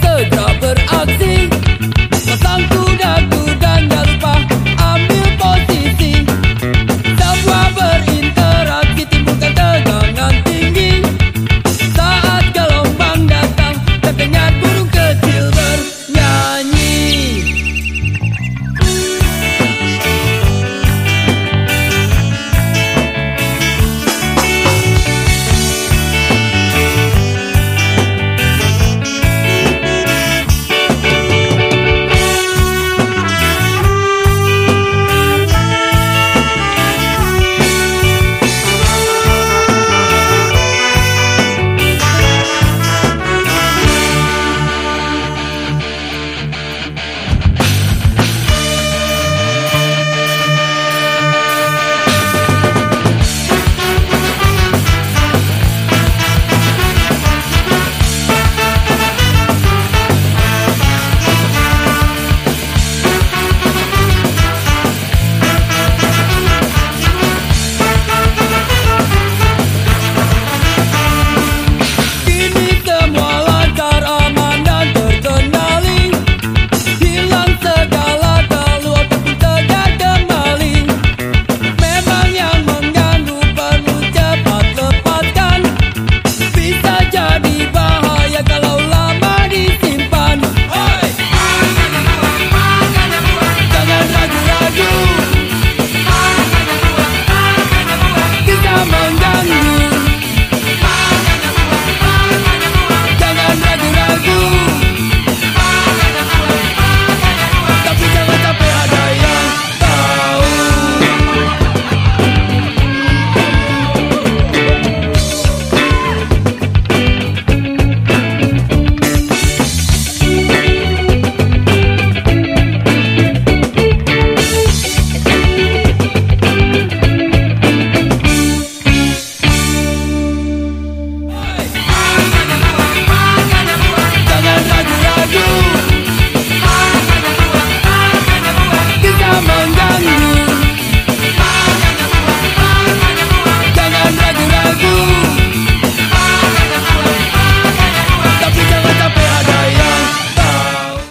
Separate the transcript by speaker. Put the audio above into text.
Speaker 1: the grabber actie.